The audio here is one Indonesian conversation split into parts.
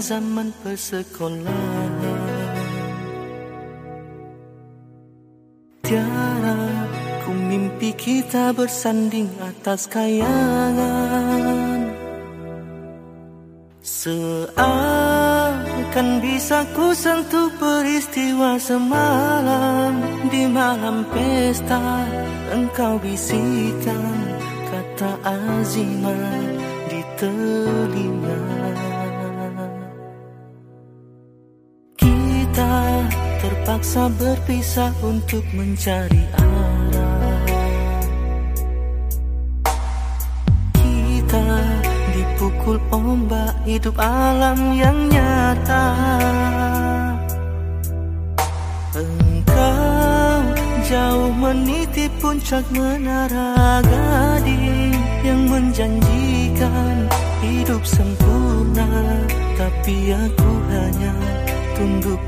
zaman persekolahan Tiara ku mimpi kita bersanding atas kayangan. Seakan bisa ku sentuh peristiwa semalam. Di malam pesta engkau bisikan kata azimat. terpaksa berpisah untuk mencari arah. Kita dipukul ombak hidup alam yang nyata. Engkau jauh meniti puncak menara gading Yang menjanjikan hidup sempurna. Tapi aku hanya tunduk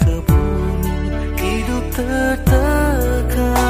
tertekan.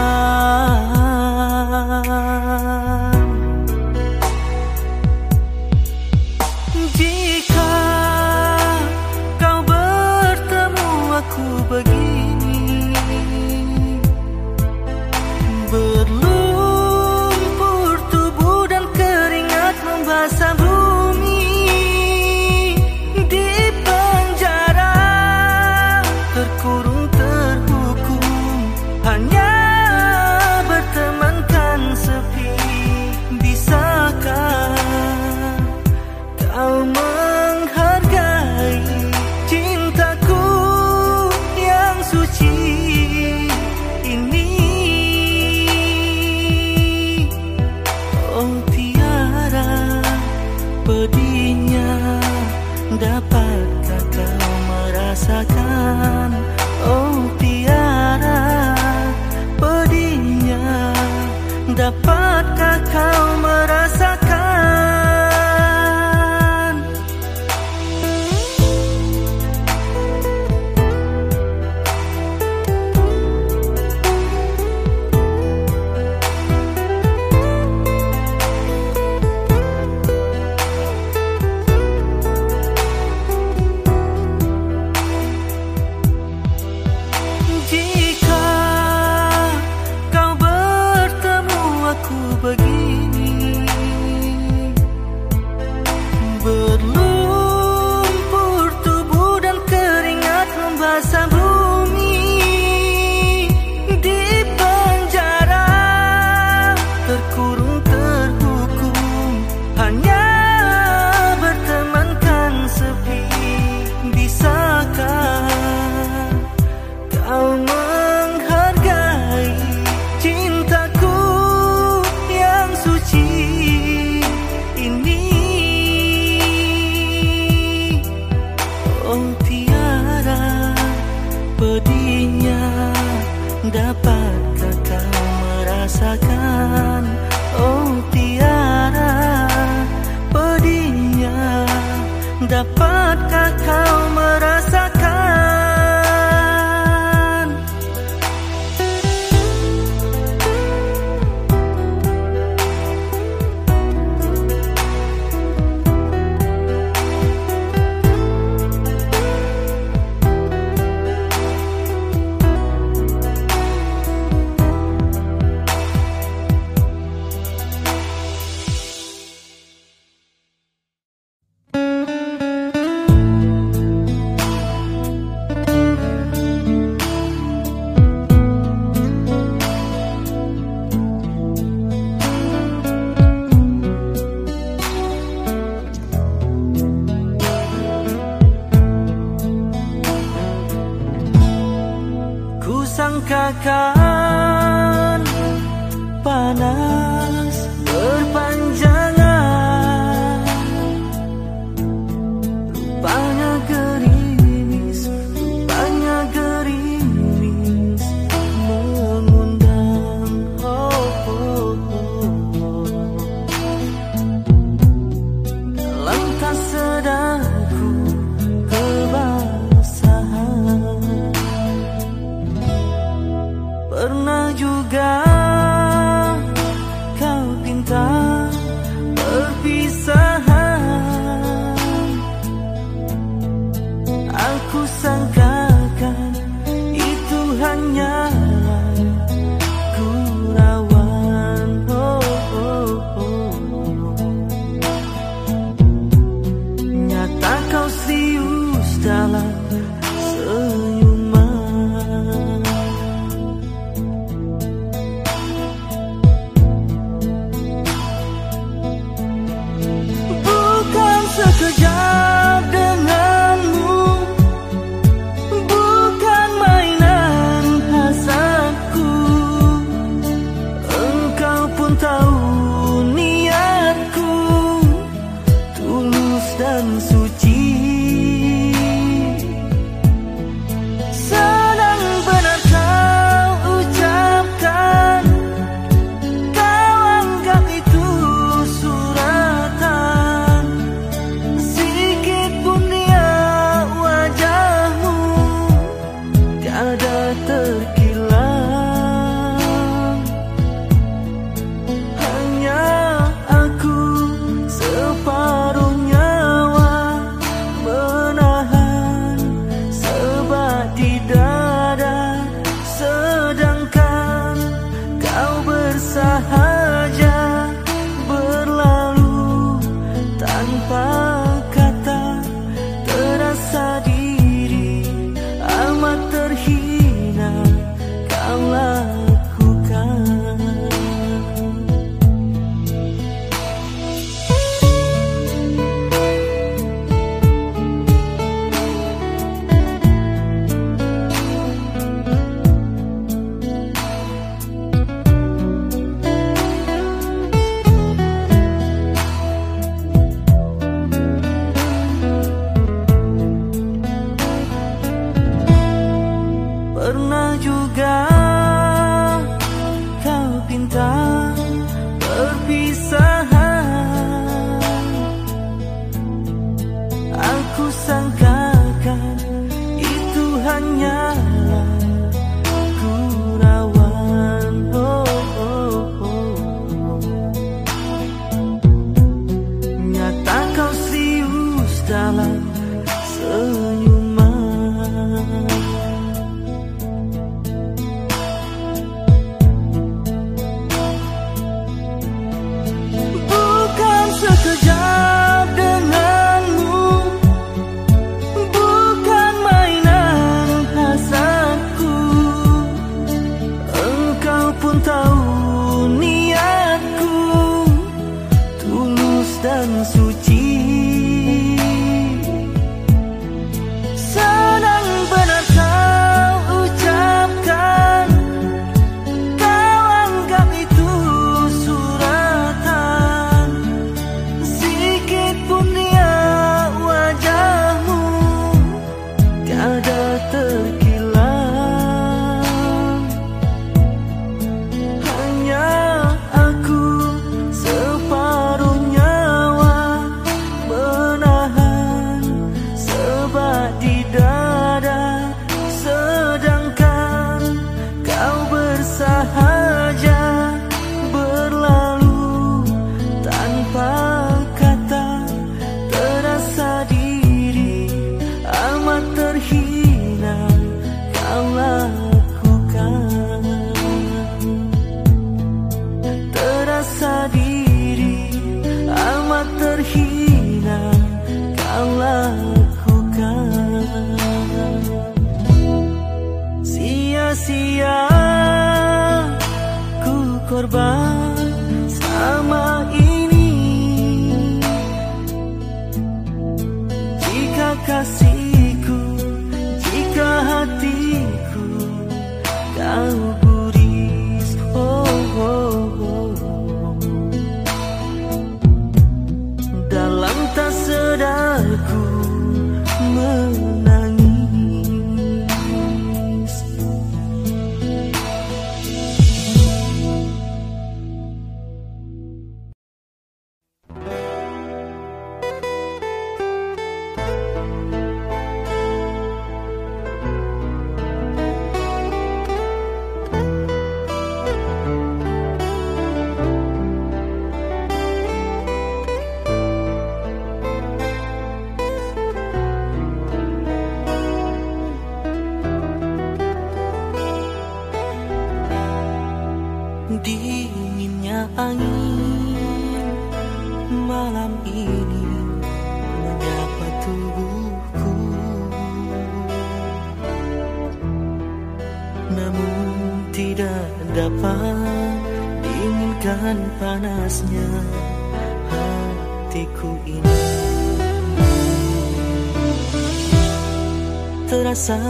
Terasa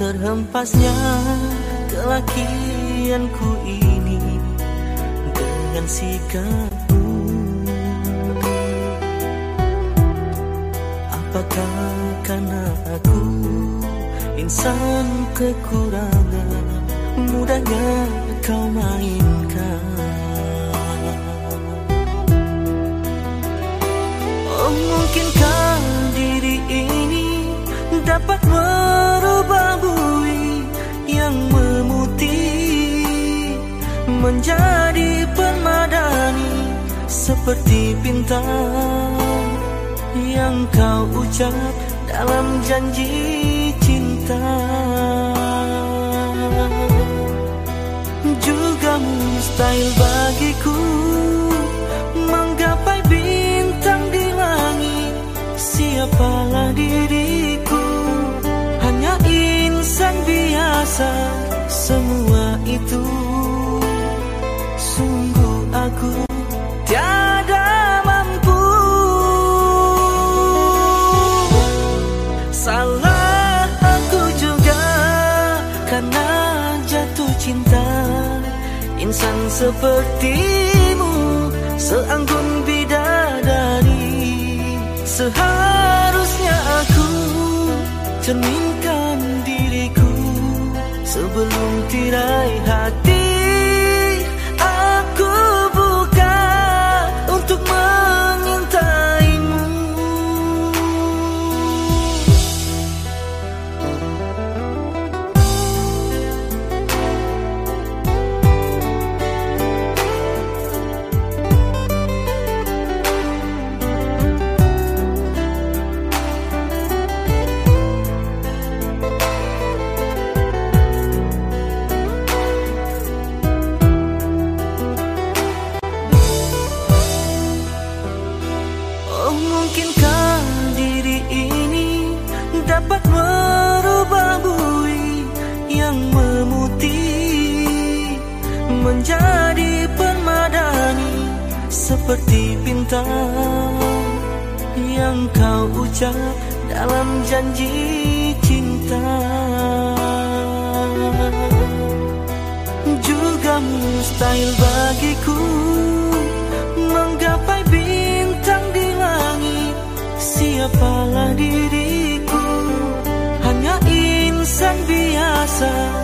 terhempasnya kelakianku ini dengan sikapmu Apakah karena aku insan kekurangan Mudahnya kau mainkan? Oh mungkinkah diri ini dapat yang memutih menjadi permadani seperti bintang yang kau ucap dalam janji cinta. Juga mustahil bagiku menggapai bintang di langit. Siapalah diriku semua itu. Sungguh aku tiada mampu. Salah aku juga karena jatuh cinta. Insan sepertimu seanggun bidadari. Seharusnya aku diriku sebelum tirai hati cinta yang kau ucap dalam janji cinta. Juga mustahil bagiku menggapai bintang di langit. Siapalah diriku? Hanya insan biasa.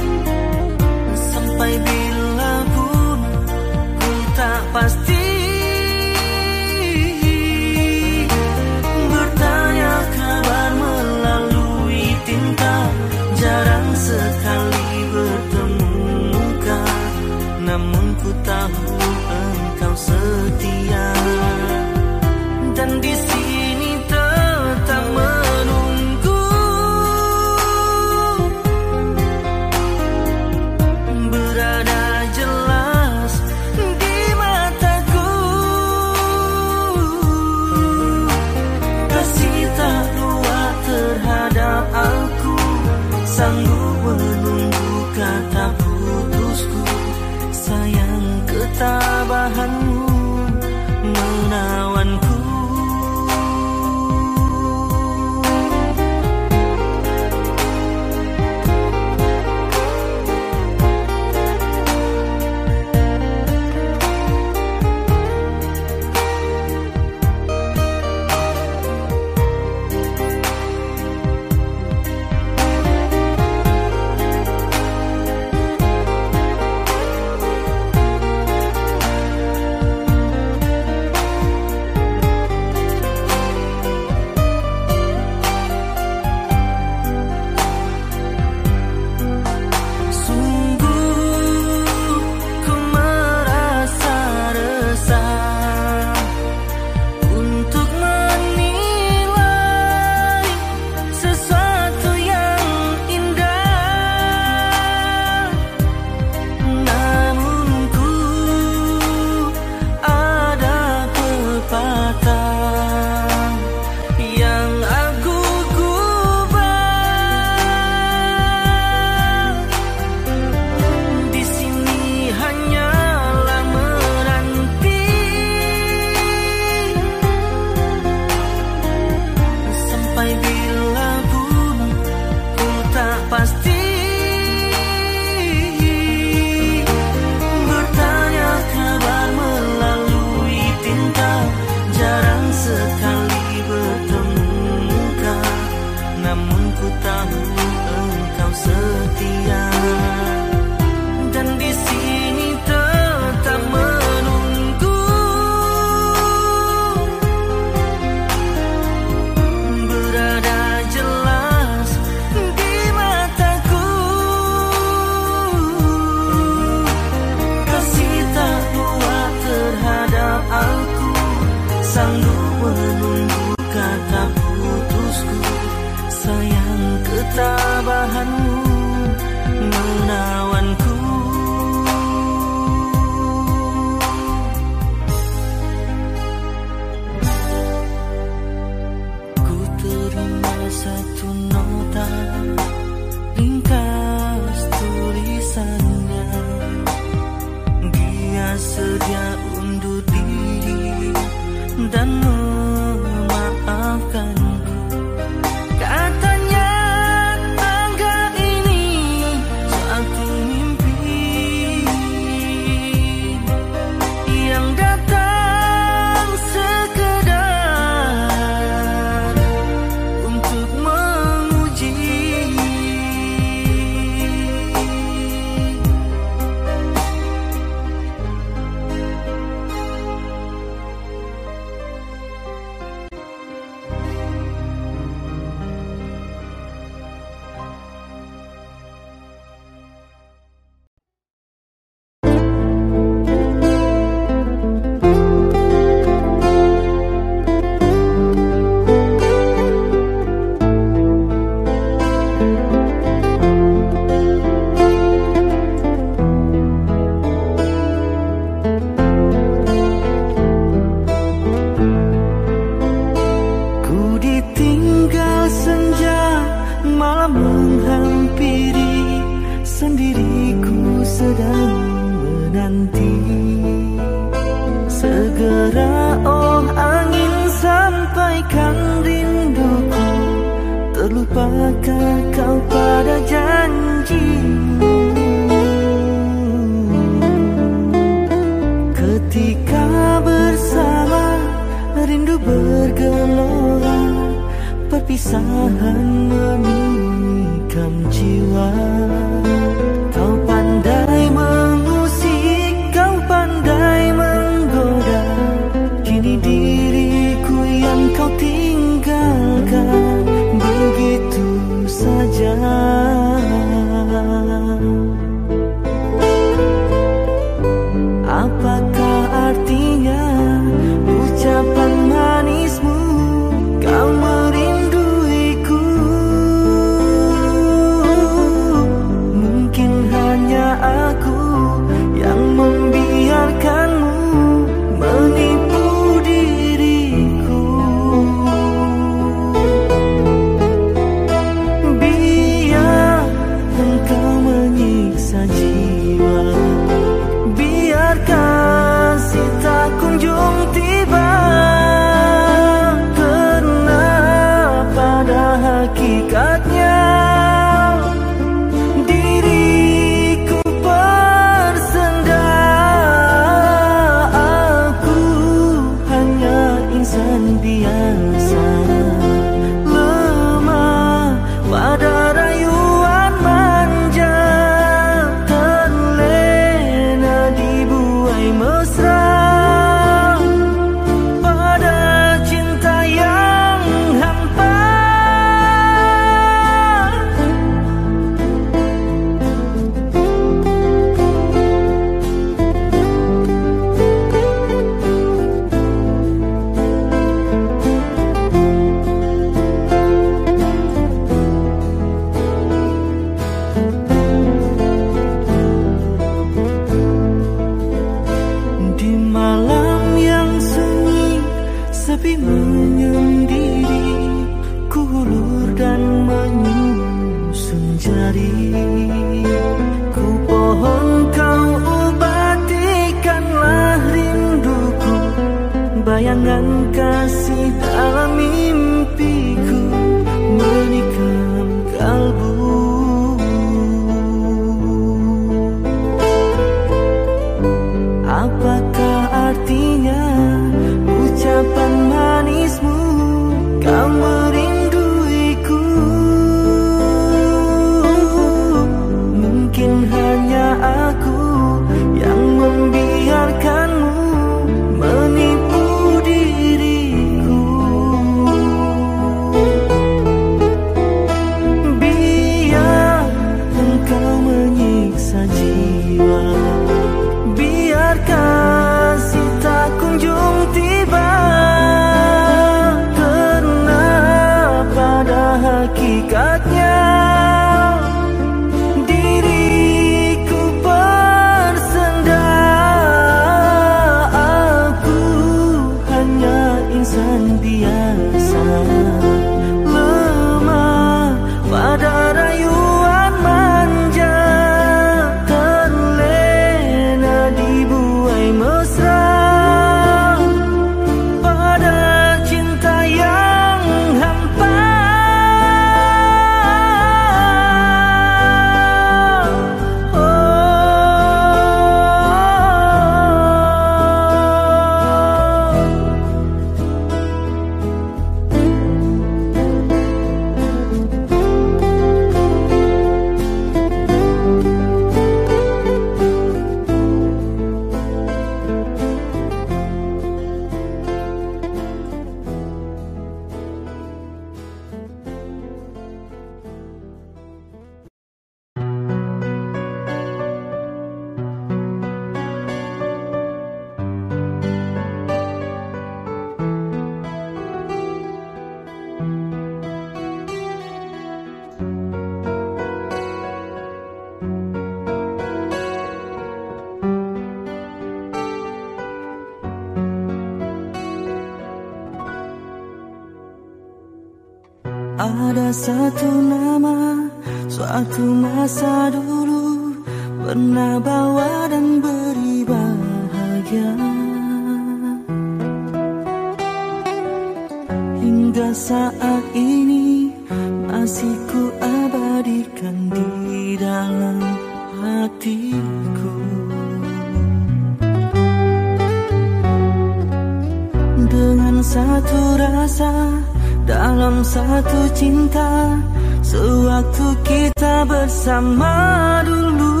Satu cinta Sewaktu kita bersama dulu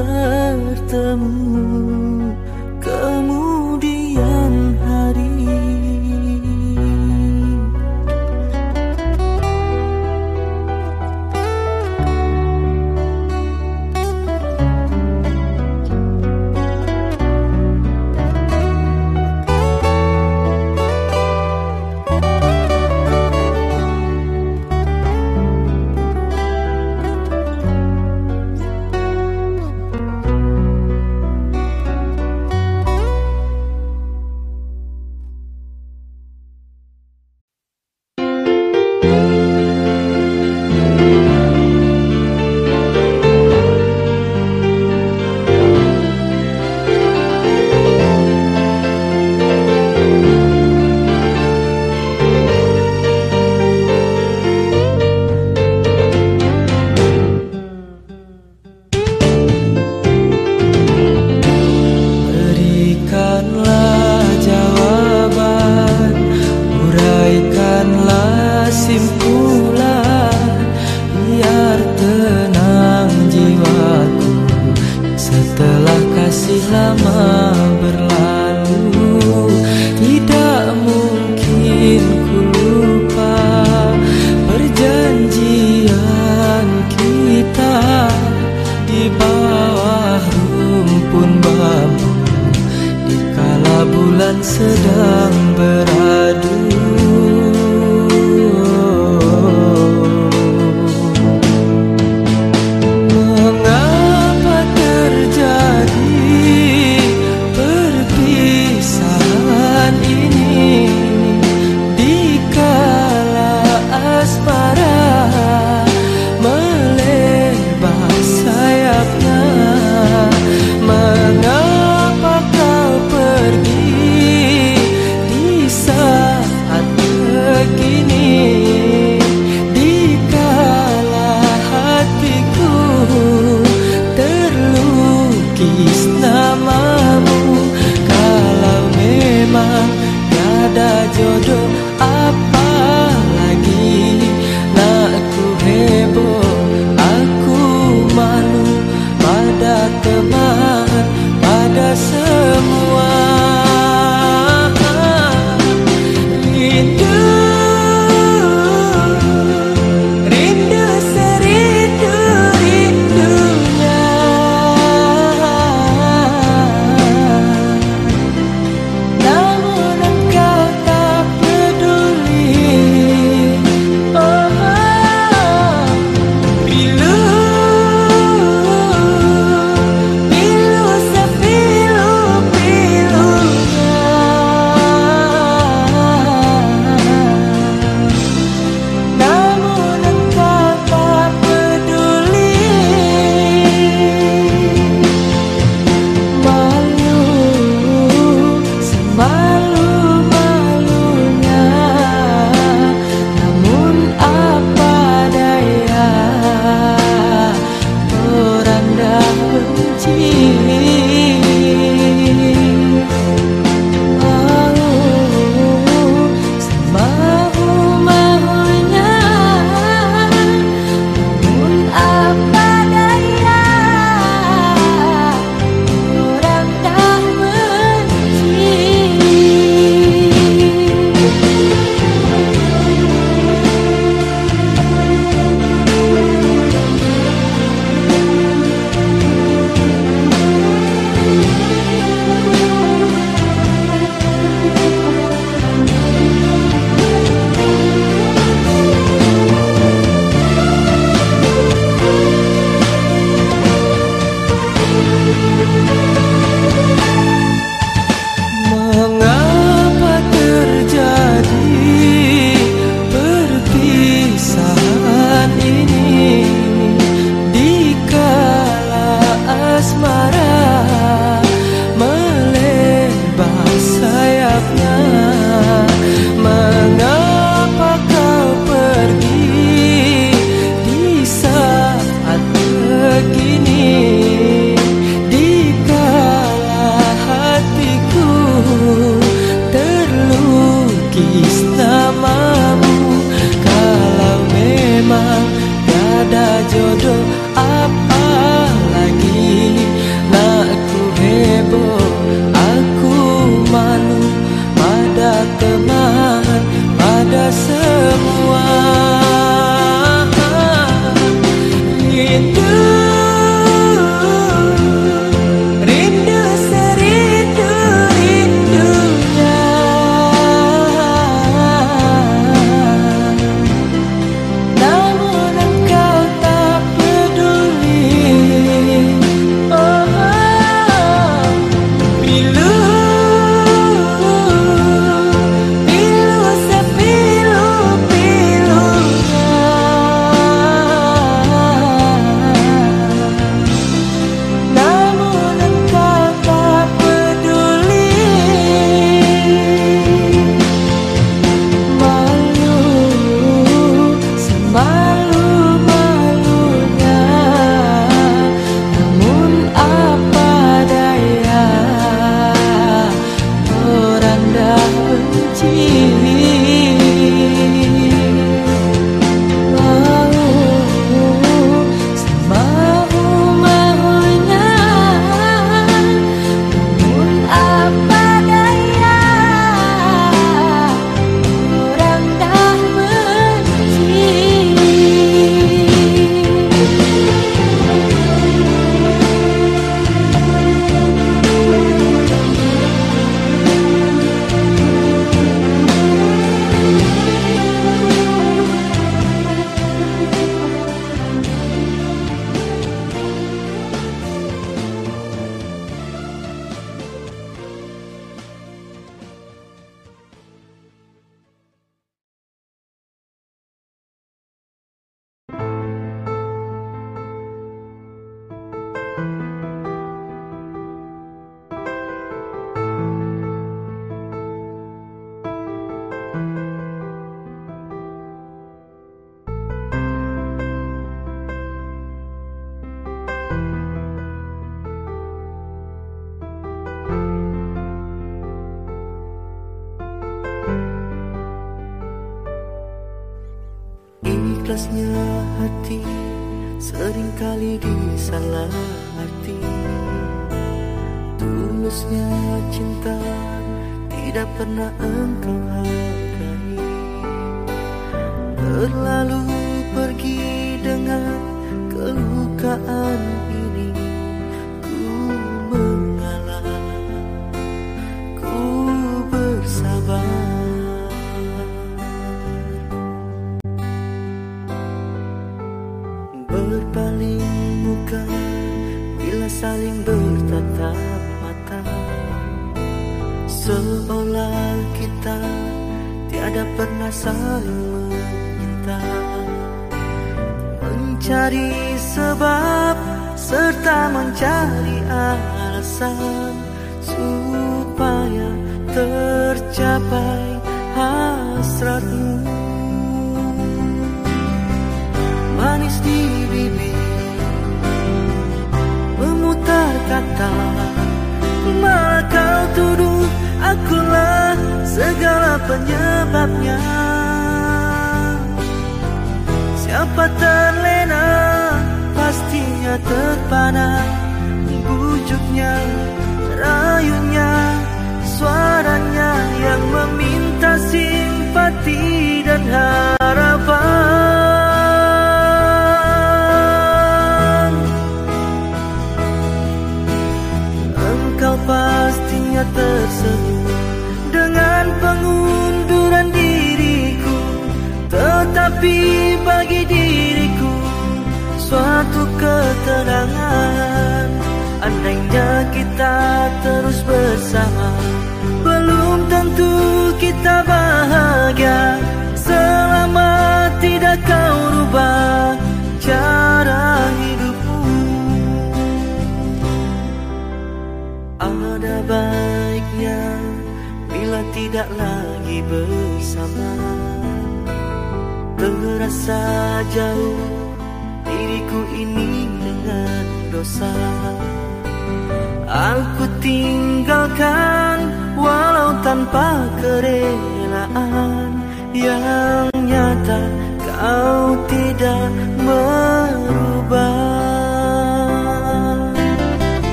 bertemu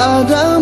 padamu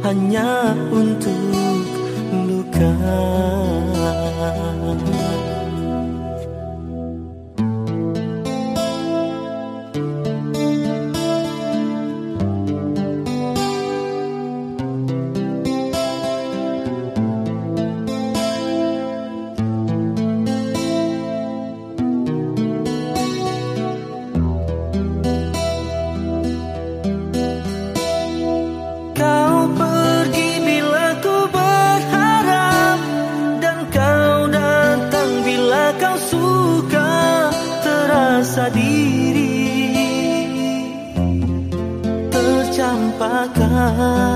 hanya untuk luka love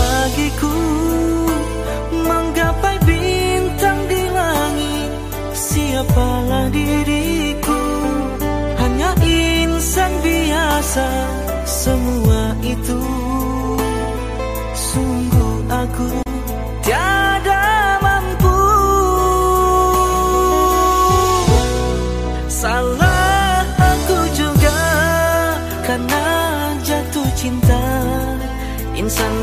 bagiku menggapai bintang di langit. Siapalah diriku? Hanya insan biasa semua itu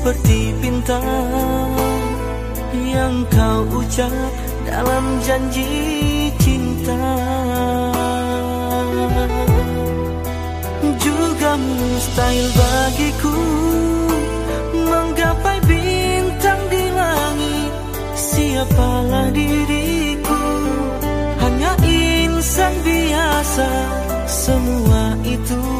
seperti bintang yang kau ucap dalam janji cinta. Juga mustahil bagiku menggapai bintang di langit. Siapalah diriku? Hanya insan biasa semua itu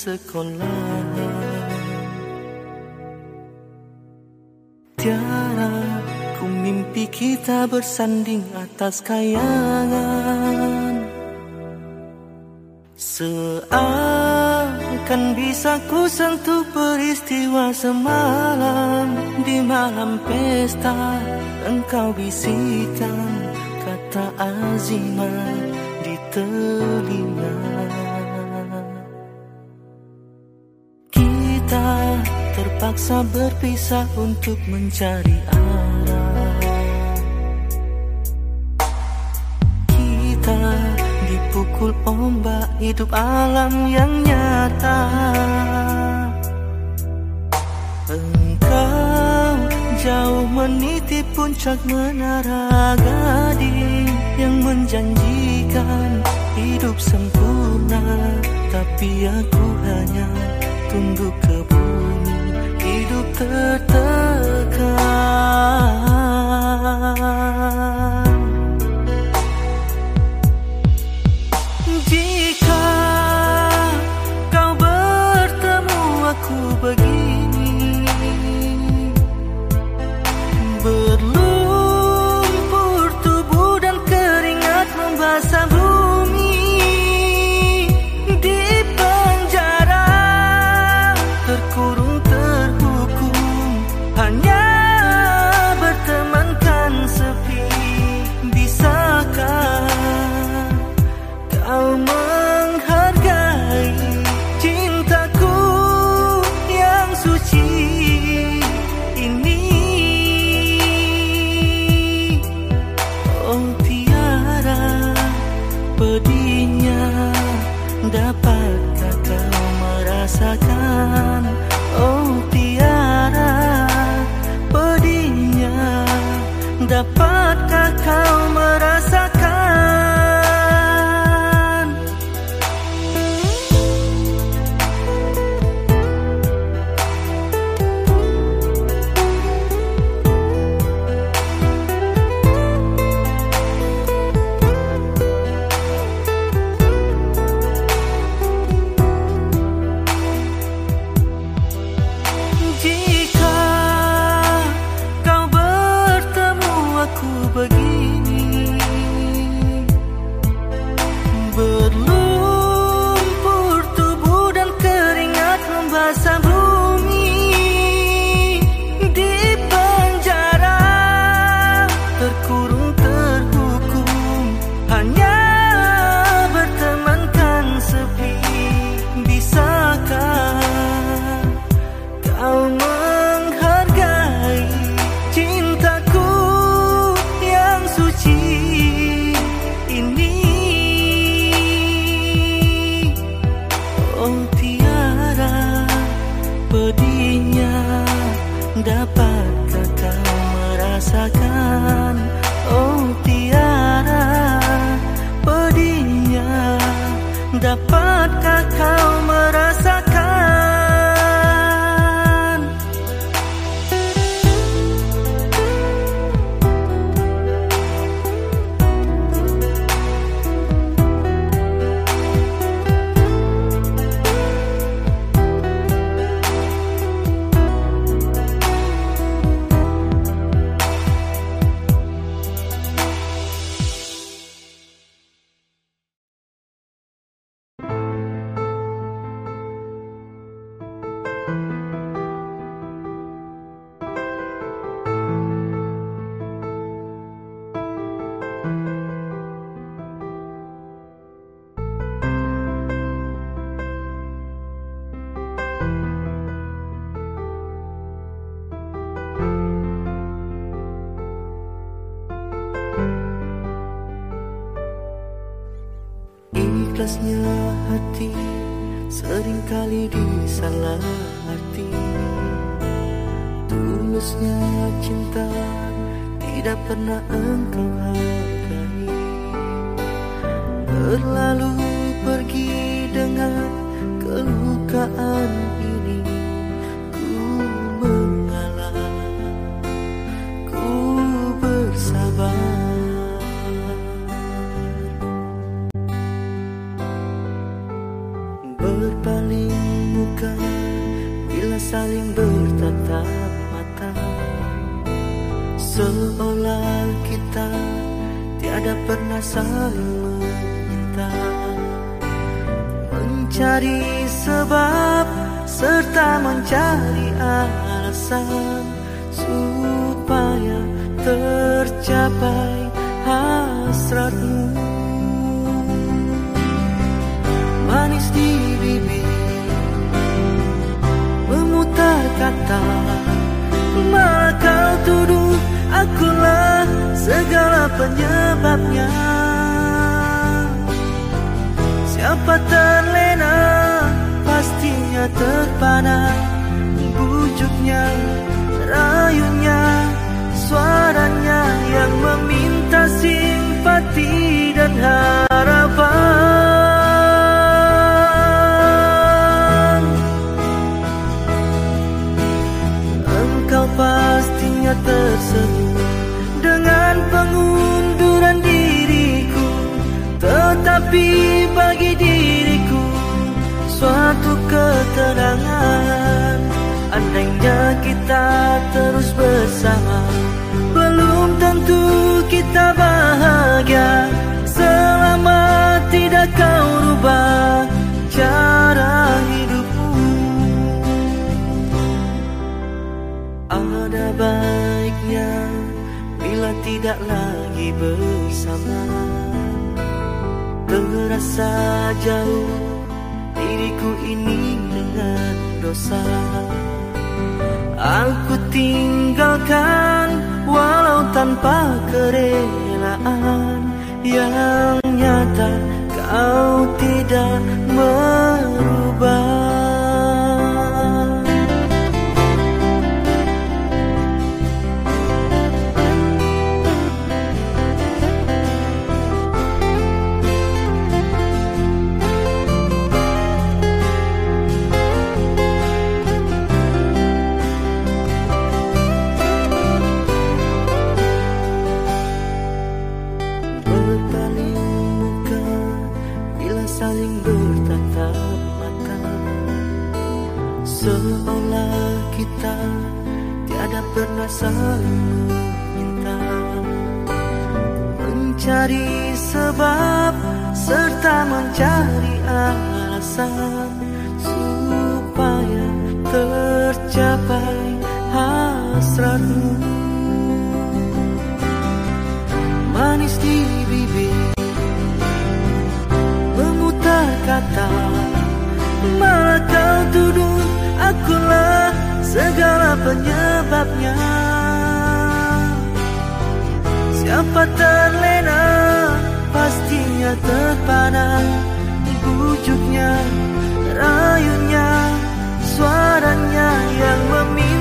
sekolah. Tiara ku mimpi kita bersanding atas kayangan. Seakan bisa ku sentuh peristiwa semalam. Di malam pesta engkau bisikan kata azimat. terpaksa berpisah untuk mencari arah. Kita dipukul ombak hidup alam yang nyata. Engkau jauh meniti puncak menara gading Yang menjanjikan hidup sempurna. Tapi aku hanya tunduk tertekan. berpaling muka bila saling bertatap mata. Seolah kita tiada pernah saling meminta mencari sebab serta mencari alasan supaya tercapai hasratmu. Kata Malah kau tuduh akulah segala penyebabnya. Siapa terlena pastinya terpana. Bujuknya, rayunya, suaranya yang meminta simpati dan harapan tersenyum dengan pengunduran diriku. Tetapi bagi diriku suatu ketenangan. Andainya kita terus bersama Belum tentu kita bahagia. Selama tidak kau rubah cara hidupmu tidak lagi bersama. Terasa jauh diriku ini dengan dosa. Aku tinggalkan walau tanpa kerelaan. Yang nyata kau tidak merubah Mencari sebab serta mencari alasan Supaya tercapai hasratmu. Manis di bibir Memutar kata Malah kau tuduh akulah segala penyebabnya Siapa terlena? Pastinya terpana. Bujuknya, rayunya, suaranya yang meminta